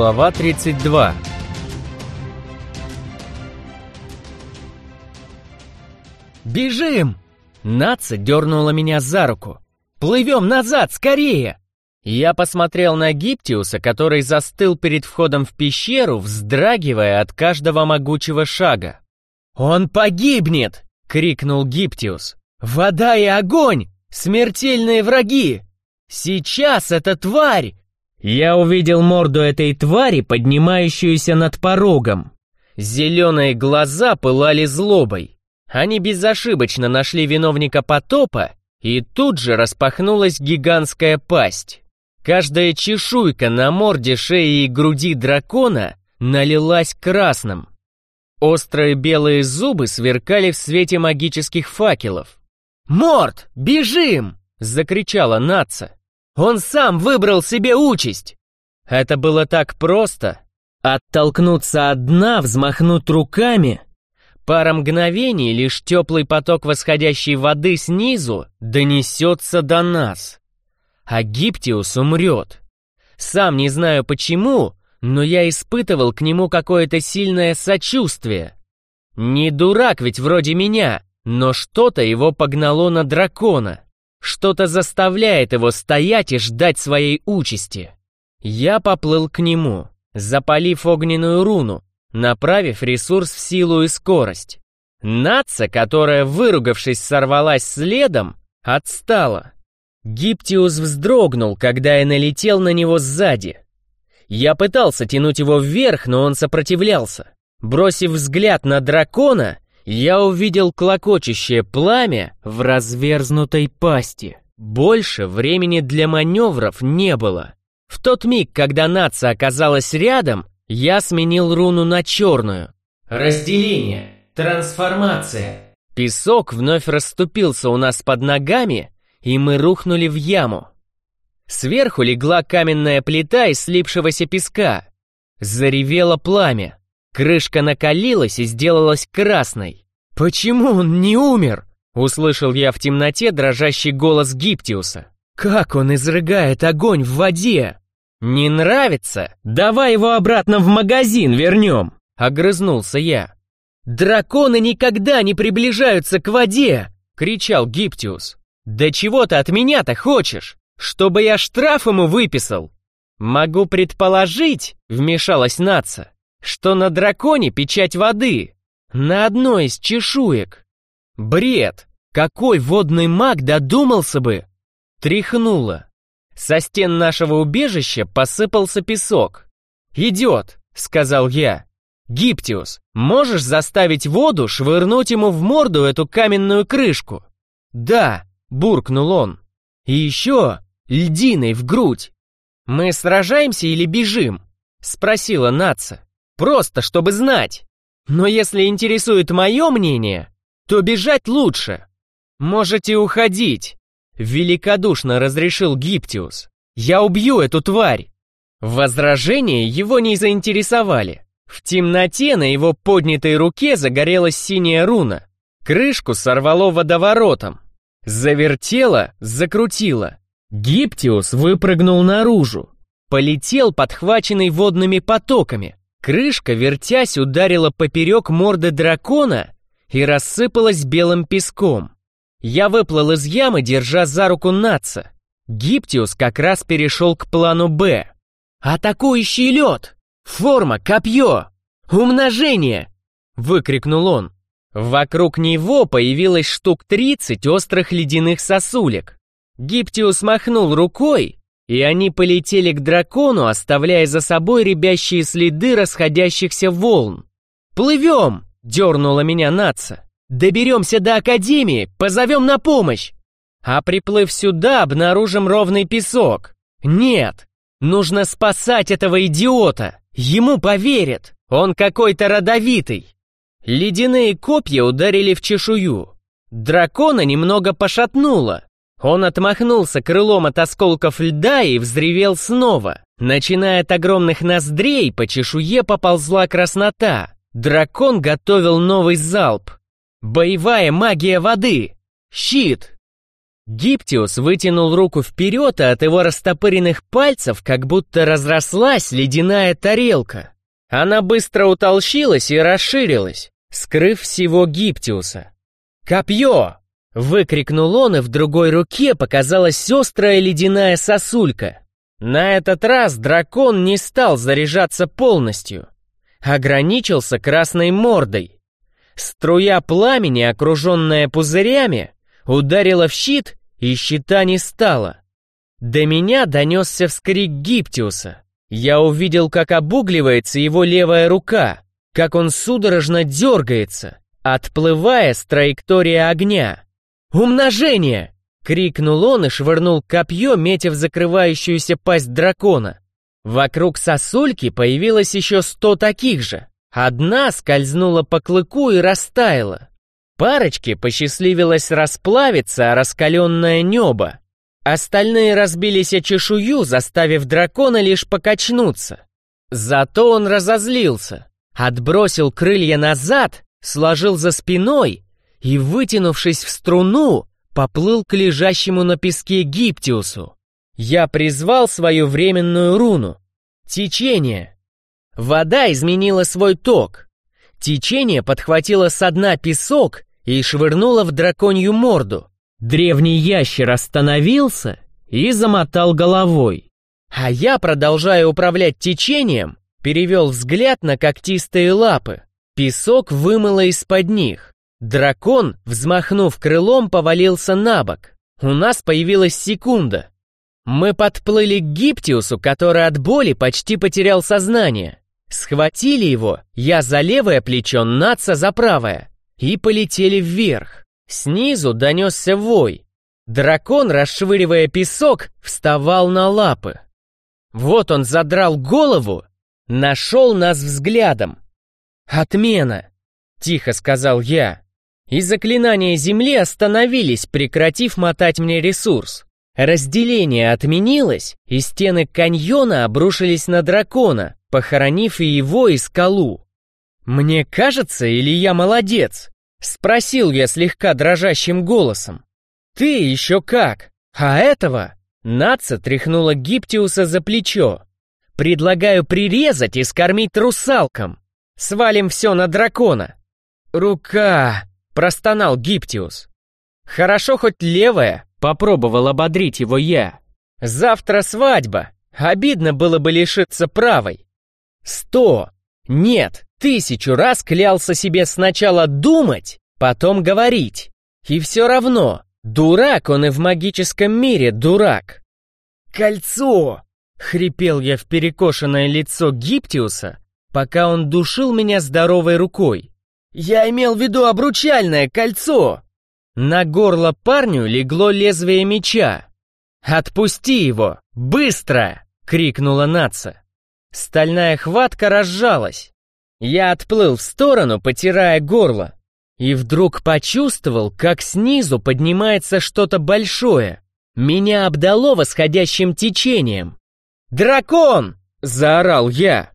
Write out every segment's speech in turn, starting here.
Глава 32 «Бежим!» Наца дернула меня за руку. «Плывем назад, скорее!» Я посмотрел на Гиптиуса, который застыл перед входом в пещеру, вздрагивая от каждого могучего шага. «Он погибнет!» — крикнул Гиптиус. «Вода и огонь! Смертельные враги! Сейчас эта тварь!» Я увидел морду этой твари, поднимающуюся над порогом. Зеленые глаза пылали злобой. Они безошибочно нашли виновника потопа, и тут же распахнулась гигантская пасть. Каждая чешуйка на морде, шее и груди дракона налилась красным. Острые белые зубы сверкали в свете магических факелов. «Морд, бежим!» — закричала Наца. «Он сам выбрал себе участь!» Это было так просто. Оттолкнуться от дна, взмахнуть руками. Пара мгновений, лишь теплый поток восходящей воды снизу донесется до нас а Гиптиус умрет. Сам не знаю почему, но я испытывал к нему какое-то сильное сочувствие. Не дурак ведь вроде меня, но что-то его погнало на дракона. Что-то заставляет его стоять и ждать своей участи. Я поплыл к нему, запалив огненную руну, направив ресурс в силу и скорость. Наца, которая, выругавшись, сорвалась следом, отстала. Гиптиус вздрогнул, когда я налетел на него сзади. Я пытался тянуть его вверх, но он сопротивлялся. Бросив взгляд на дракона, я увидел клокочущее пламя в разверзнутой пасти. Больше времени для маневров не было. В тот миг, когда нация оказалась рядом, я сменил руну на черную. Разделение, трансформация. Песок вновь расступился у нас под ногами, и мы рухнули в яму. Сверху легла каменная плита из слипшегося песка. Заревело пламя. Крышка накалилась и сделалась красной. «Почему он не умер?» Услышал я в темноте дрожащий голос Гиптиуса. «Как он изрыгает огонь в воде!» «Не нравится? Давай его обратно в магазин вернем!» Огрызнулся я. «Драконы никогда не приближаются к воде!» Кричал Гиптиус. «Да чего ты от меня-то хочешь? Чтобы я штраф ему выписал?» «Могу предположить», — вмешалась Наца, «что на драконе печать воды, на одной из чешуек». «Бред! Какой водный маг додумался бы?» Тряхнуло. Со стен нашего убежища посыпался песок. «Идет», — сказал я. «Гиптиус, можешь заставить воду швырнуть ему в морду эту каменную крышку?» «Да», буркнул он. «И еще льдиной в грудь!» «Мы сражаемся или бежим?» — спросила Наца. «Просто, чтобы знать. Но если интересует мое мнение, то бежать лучше. Можете уходить», — великодушно разрешил Гиптиус. «Я убью эту тварь». Возражения его не заинтересовали. В темноте на его поднятой руке загорелась синяя руна. Крышку сорвало водоворотом. Завертело, закрутило. Гиптиус выпрыгнул наружу. Полетел, подхваченный водными потоками. Крышка, вертясь, ударила поперек морды дракона и рассыпалась белым песком. Я выплыл из ямы, держа за руку Наца. Гиптиус как раз перешел к плану «Б». «Атакующий лед! Форма, копье! Умножение!» — выкрикнул он. Вокруг него появилось штук 30 острых ледяных сосулек. Гиптиус махнул рукой, и они полетели к дракону, оставляя за собой рябящие следы расходящихся волн. «Плывем!» — дернула меня наца. «Доберемся до Академии, позовем на помощь!» А приплыв сюда, обнаружим ровный песок. Нет, нужно спасать этого идиота. Ему поверят. Он какой-то родовитый. Ледяные копья ударили в чешую. Дракона немного пошатнуло. Он отмахнулся крылом от осколков льда и взревел снова. Начиная от огромных ноздрей, по чешуе поползла краснота. Дракон готовил новый залп. Боевая магия воды. Щит. Гиптиус вытянул руку вперед, а от его растопыренных пальцев как будто разрослась ледяная тарелка. Она быстро утолщилась и расширилась, скрыв всего Гиптиуса. «Копье!» — выкрикнул он, и в другой руке показалась острая ледяная сосулька. На этот раз дракон не стал заряжаться полностью, ограничился красной мордой. Струя пламени, окруженная пузырями, ударила в щит, и щита не стало. До меня донесся вскрик Гиптиуса. Я увидел, как обугливается его левая рука, как он судорожно дергается, отплывая с траектории огня. «Умножение!» — крикнул он и швырнул копье, метя в закрывающуюся пасть дракона. Вокруг сосульки появилось еще сто таких же. Одна скользнула по клыку и растаяла. Парочке посчастливилось расплавиться раскаленное небо. Остальные разбились о чешую, заставив дракона лишь покачнуться. Зато он разозлился, отбросил крылья назад, сложил за спиной и, вытянувшись в струну, поплыл к лежащему на песке Гиптиусу. Я призвал свою временную руну. Течение. Вода изменила свой ток. Течение подхватило со дна песок и швырнуло в драконью морду. Древний ящер остановился и замотал головой. А я, продолжая управлять течением, перевел взгляд на когтистые лапы. Песок вымыло из-под них. Дракон, взмахнув крылом, повалился на бок. У нас появилась секунда. Мы подплыли к Гиптиусу, который от боли почти потерял сознание. Схватили его, я за левое плечо, Наца за правое, и полетели вверх. Снизу донесся вой. Дракон, расшвыривая песок, вставал на лапы. Вот он задрал голову, нашел нас взглядом. «Отмена!» — тихо сказал я. И заклинания Земли остановились, прекратив мотать мне ресурс. Разделение отменилось, и стены каньона обрушились на дракона, похоронив и его, и скалу. «Мне кажется, или я молодец?» — спросил я слегка дрожащим голосом. «Ты еще как? А этого?» Наца тряхнула Гиптиуса за плечо. «Предлагаю прирезать и скормить русалкам. Свалим все на дракона». «Рука!» Простонал Гиптиус. Хорошо хоть левая, попробовал ободрить его я. Завтра свадьба. Обидно было бы лишиться правой. Сто, нет, тысячу раз клялся себе сначала думать, потом говорить. И все равно, дурак он и в магическом мире дурак. «Кольцо!» — хрипел я в перекошенное лицо Гиптиуса, пока он душил меня здоровой рукой. «Я имел в виду обручальное кольцо!» На горло парню легло лезвие меча. «Отпусти его! Быстро!» — крикнула Наца. Стальная хватка разжалась. Я отплыл в сторону, потирая горло, и вдруг почувствовал, как снизу поднимается что-то большое. Меня обдало восходящим течением. «Дракон!» — заорал я.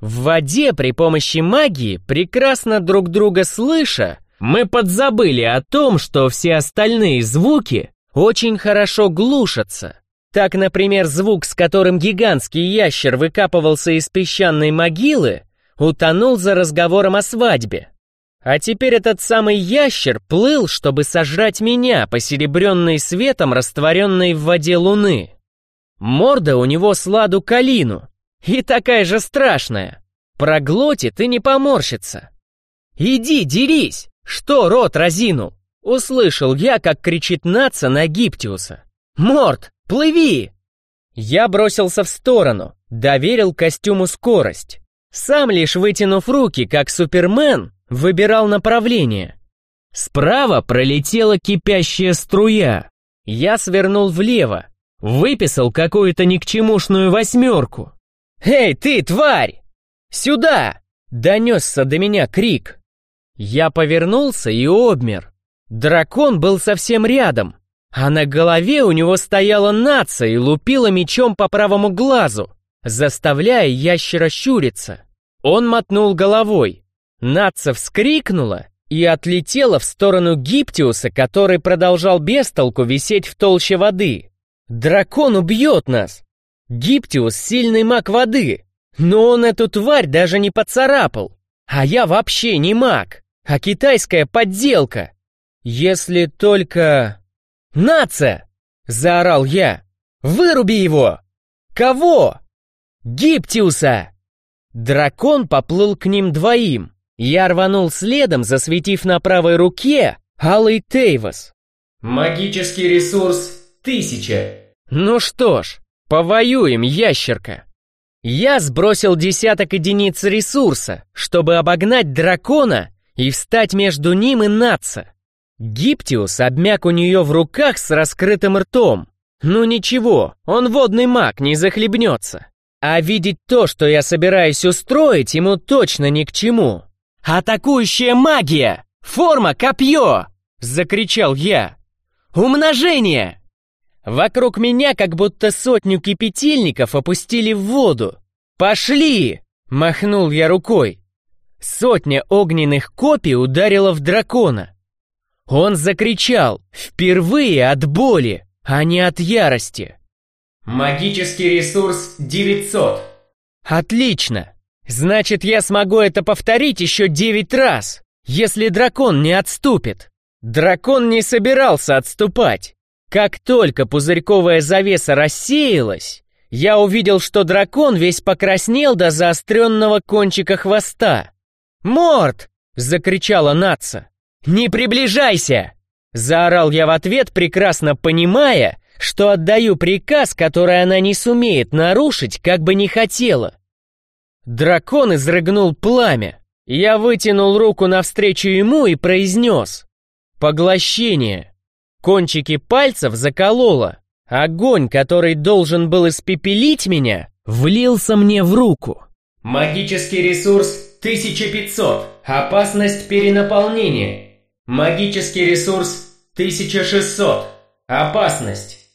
В воде при помощи магии, прекрасно друг друга слыша, мы подзабыли о том, что все остальные звуки очень хорошо глушатся. Так, например, звук, с которым гигантский ящер выкапывался из песчаной могилы, утонул за разговором о свадьбе. А теперь этот самый ящер плыл, чтобы сожрать меня, посеребренной светом, растворенной в воде луны. Морда у него сладу калину, и такая же страшная. Проглотит и не поморщится. «Иди, дерись! Что рот разинул?» Услышал я, как кричит наца на Гиптиуса. «Морд, плыви!» Я бросился в сторону, доверил костюму скорость. Сам лишь вытянув руки, как Супермен, выбирал направление. Справа пролетела кипящая струя. Я свернул влево, выписал какую-то никчемушную восьмерку. «Эй, ты, тварь! Сюда!» — донесся до меня крик. Я повернулся и обмер. Дракон был совсем рядом, а на голове у него стояла нация и лупила мечом по правому глазу, заставляя ящера щуриться. Он мотнул головой. Наца вскрикнула и отлетела в сторону Гиптиуса, который продолжал бестолку висеть в толще воды. «Дракон убьет нас!» Гиптиус — сильный маг воды, но он эту тварь даже не поцарапал. А я вообще не маг, а китайская подделка. Если только... «Нация!» — заорал я. «Выруби его!» «Кого?» «Гиптиуса!» Дракон поплыл к ним двоим. Я рванул следом, засветив на правой руке алый Тейвас. Магический ресурс тысяча. Ну что ж, повоюем, ящерка. Я сбросил десяток единиц ресурса, чтобы обогнать дракона и встать между ним и Натса. Гиптиус обмяк у нее в руках с раскрытым ртом. Ну ничего, он водный маг, не захлебнется. А видеть то, что я собираюсь устроить, ему точно ни к чему. «Атакующая магия! Форма копье!» — закричал я. «Умножение!» Вокруг меня как будто сотню кипятильников опустили в воду. «Пошли!» — махнул я рукой. Сотня огненных копий ударила в дракона. Он закричал, впервые от боли, а не от ярости. Магический ресурс 900. Отлично! Значит, я смогу это повторить еще девять раз, если дракон не отступит. Дракон не собирался отступать. Как только пузырьковая завеса рассеялась, я увидел, что дракон весь покраснел до заостренного кончика хвоста. «Морд!» — закричала Натса. «Не приближайся!» Заорал я в ответ, прекрасно понимая, что отдаю приказ, который она не сумеет нарушить, как бы не хотела. Дракон изрыгнул пламя. Я вытянул руку навстречу ему и произнес «Поглощение». Кончики пальцев закололо. Огонь, который должен был испепелить меня, влился мне в руку. Магический ресурс 1500. Опасность перенаполнения. Магический ресурс 1600. Опасность.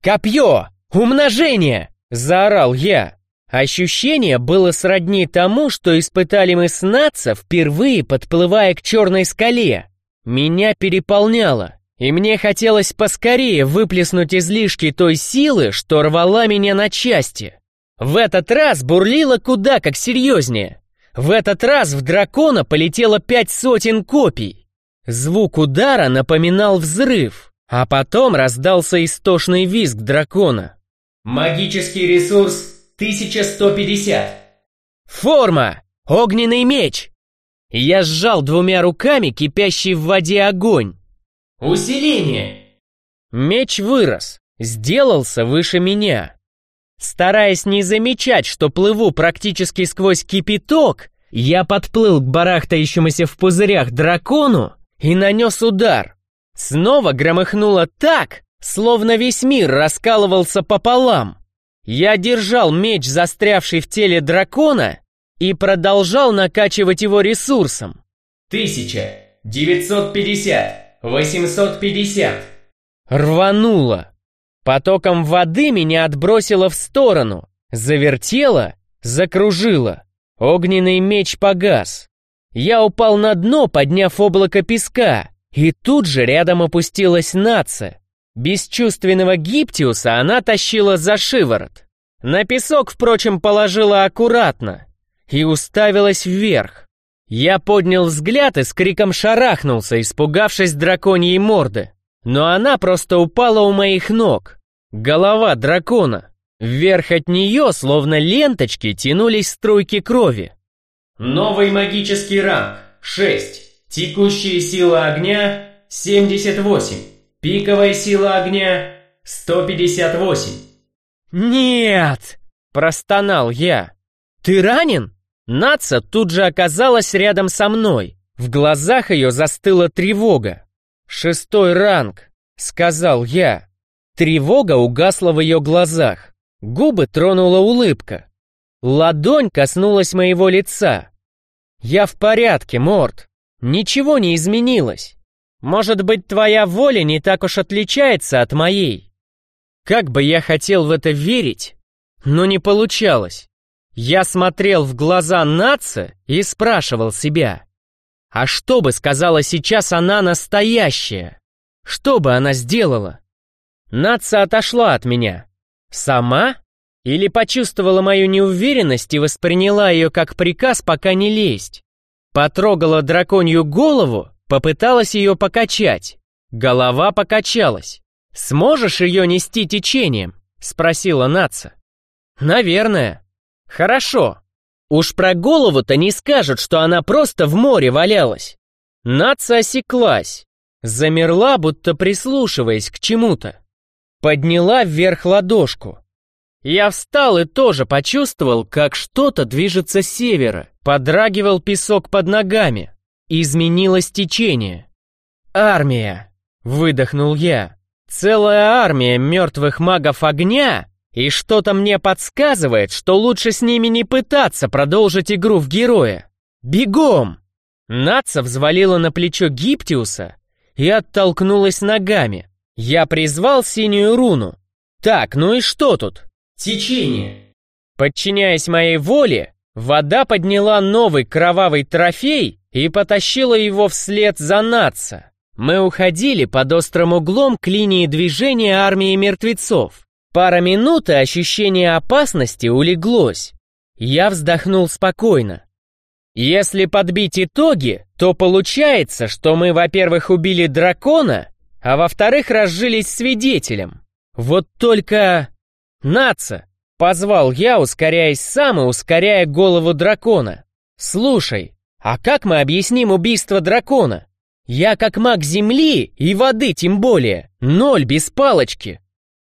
«Копье! Умножение!» — заорал я. Ощущение было сродни тому, что испытали мы с Натса, впервые подплывая к черной скале. Меня переполняло, и мне хотелось поскорее выплеснуть излишки той силы, что рвала меня на части. В этот раз бурлило куда как серьезнее. В этот раз в дракона полетело пять сотен копий. Звук удара напоминал взрыв, а потом раздался истошный визг дракона. Магический ресурс 1150. Форма! Огненный меч! Я сжал двумя руками кипящий в воде огонь. Усиление! Меч вырос, сделался выше меня. Стараясь не замечать, что плыву практически сквозь кипяток, я подплыл к барахтающемуся в пузырях дракону и нанес удар. Снова громыхнуло так, словно весь мир раскалывался пополам. Я держал меч, застрявший в теле дракона, и продолжал накачивать его ресурсом. Тысяча, девятьсот пятьдесят, восемьсот пятьдесят. Рвануло. Потоком воды меня отбросило в сторону, завертело, закружило. Огненный меч погас. Я упал на дно, подняв облако песка, и тут же рядом опустилась нация. Бесчувственного Гиптиуса она тащила за шиворот. На песок, впрочем, положила аккуратно и уставилась вверх. Я поднял взгляд и с криком шарахнулся, испугавшись драконьей морды. Но она просто упала у моих ног. Голова дракона. Вверх от нее, словно ленточки, тянулись струйки крови. Новый магический ранг 6. Текущая сила огня 78. Пиковая сила огня 158. «Нет!» – простонал я. «Ты ранен?» Наца тут же оказалась рядом со мной. В глазах ее застыла тревога. «Шестой ранг», — сказал я. Тревога угасла в ее глазах. Губы тронула улыбка. Ладонь коснулась моего лица. «Я в порядке, Морд. Ничего не изменилось. Может быть, твоя воля не так уж отличается от моей. Как бы я хотел в это верить, но не получалось. Я смотрел в глаза Наца и спрашивал себя, А что бы сказала сейчас она настоящая? Что бы она сделала? Наца отошла от меня. Сама? Или почувствовала мою неуверенность и восприняла ее как приказ пока не лезть? Потрогала драконью голову, попыталась ее покачать. Голова покачалась. «Сможешь ее нести течением?» — спросила Наца. «Наверное». «Хорошо. Уж про голову-то не скажут, что она просто в море валялась». Наца осеклась, замерла, будто прислушиваясь к чему-то. Подняла вверх ладошку. Я встал и тоже почувствовал, как что-то движется с севера. Подрагивал песок под ногами. Изменилось течение. «Армия!» — выдохнул я. «Целая армия мертвых магов огня!» И что-то мне подсказывает, что лучше с ними не пытаться продолжить игру в героя. Бегом! Наца взвалила на плечо Гиптиуса и оттолкнулась ногами. Я призвал синюю руну. Так, ну и что тут? Течение. Подчиняясь моей воле, вода подняла новый кровавый трофей и потащила его вслед за Натса. Мы уходили под острым углом к линии движения армии мертвецов. Пара минут и ощущение опасности улеглось. Я вздохнул спокойно. Если подбить итоги, то получается, что мы, во-первых, убили дракона, а во-вторых, разжились свидетелем. Вот только... «Наца!» — позвал я, ускоряясь сам и ускоряя голову дракона. «Слушай, а как мы объясним убийство дракона? Я как маг земли и воды тем более, ноль без палочки».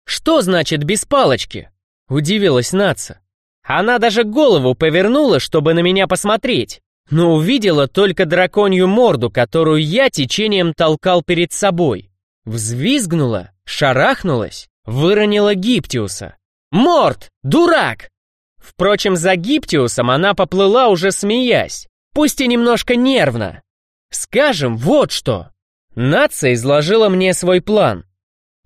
«Что значит без палочки?» — удивилась Наца. Она даже голову повернула, чтобы на меня посмотреть, но увидела только драконью морду, которую я течением толкал перед собой. Взвизгнула, шарахнулась, выронила Гиптиуса. «Морд! Дурак!» Впрочем, за Гиптиусом она поплыла уже смеясь, пусть и немножко нервно. Скажем, вот что. Нация изложила мне свой план.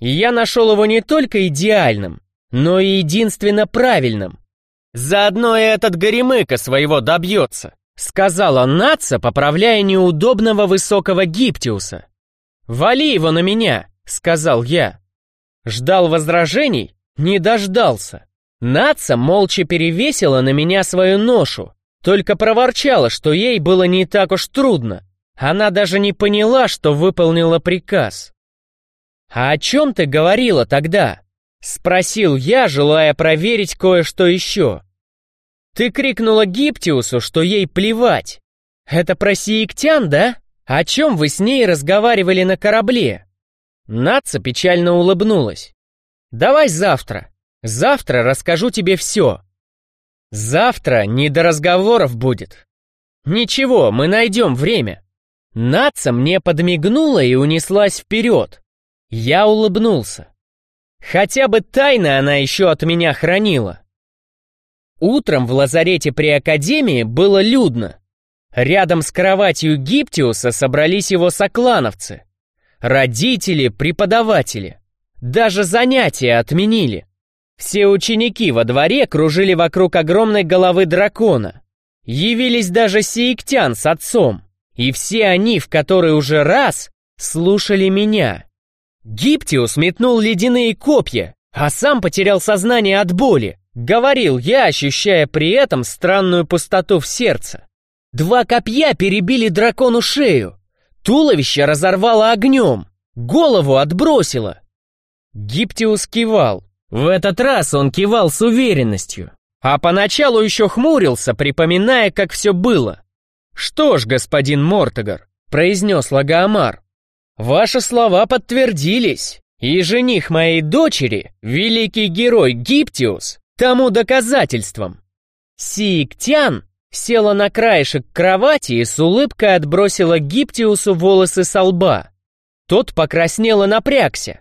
И я нашел его не только идеальным, но и единственно правильным. Заодно и этот горемыка своего добьется, сказала Наца, поправляя неудобного высокого Гиптиуса. «Вали его на меня», — сказал я. Ждал возражений, не дождался. Наца молча перевесила на меня свою ношу, только проворчала, что ей было не так уж трудно. Она даже не поняла, что выполнила приказ. «А о чем ты говорила тогда?» — спросил я, желая проверить кое-что еще. «Ты крикнула Гиптиусу, что ей плевать. Это про сиектян, да? О чем вы с ней разговаривали на корабле?» Наца печально улыбнулась. «Давай завтра. Завтра расскажу тебе все. Завтра не до разговоров будет. Ничего, мы найдем время». Наца мне подмигнула и унеслась вперед. Я улыбнулся. Хотя бы тайны она еще от меня хранила. Утром в лазарете при Академии было людно. Рядом с кроватью Гиптиуса собрались его соклановцы. Родители, преподаватели. Даже занятия отменили. Все ученики во дворе кружили вокруг огромной головы дракона. Явились даже сиектян с отцом. И все они, в который уже раз, слушали меня. Гиптиус метнул ледяные копья, а сам потерял сознание от боли. Говорил я, ощущая при этом странную пустоту в сердце. Два копья перебили дракону шею. Туловище разорвало огнем. Голову отбросило. Гиптиус кивал. В этот раз он кивал с уверенностью. А поначалу еще хмурился, припоминая, как все было. «Что ж, господин Мортогар», — произнес Лагоамар, Ваши слова подтвердились, и жених моей дочери, великий герой Гиптиус, тому доказательством. Сииктян села на краешек кровати и с улыбкой отбросила Гиптиусу волосы со лба. Тот покраснел и напрягся,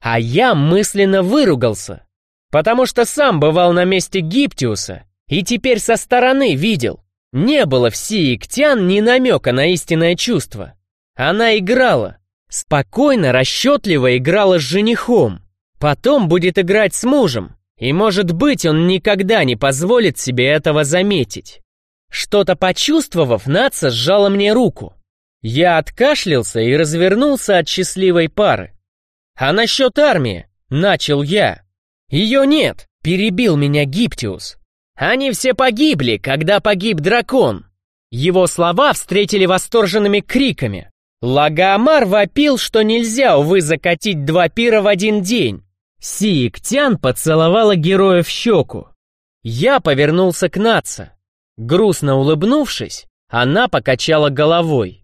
а я мысленно выругался, потому что сам бывал на месте Гиптиуса и теперь со стороны видел. Не было в Сииктян ни намека на истинное чувство. Она играла, Спокойно, расчетливо играла с женихом. Потом будет играть с мужем. И, может быть, он никогда не позволит себе этого заметить. Что-то почувствовав, Наца сжала мне руку. Я откашлялся и развернулся от счастливой пары. «А насчет армии?» — начал я. «Ее нет!» — перебил меня Гиптиус. «Они все погибли, когда погиб дракон!» Его слова встретили восторженными криками. Лагоамар вопил, что нельзя, увы, закатить два пира в один день. Сииктян поцеловала героя в щеку. Я повернулся к Наца. Грустно улыбнувшись, она покачала головой.